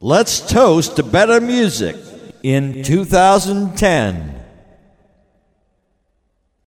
Let's toast to better music in 2010.